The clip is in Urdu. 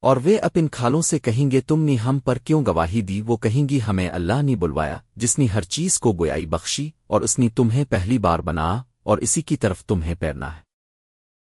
اور وہ اپن کھالوں سے کہیں گے، تم نے ہم پر کیوں گواہی دی؟ وہ کہیں گی، ہمیں اللہ نے بلوایا، جس نے ہر چیز کو گویائی بخشی اور اس نے تمہیں پہلی بار بنا اور اسی کی طرف تمہیں پیرنا ہے۔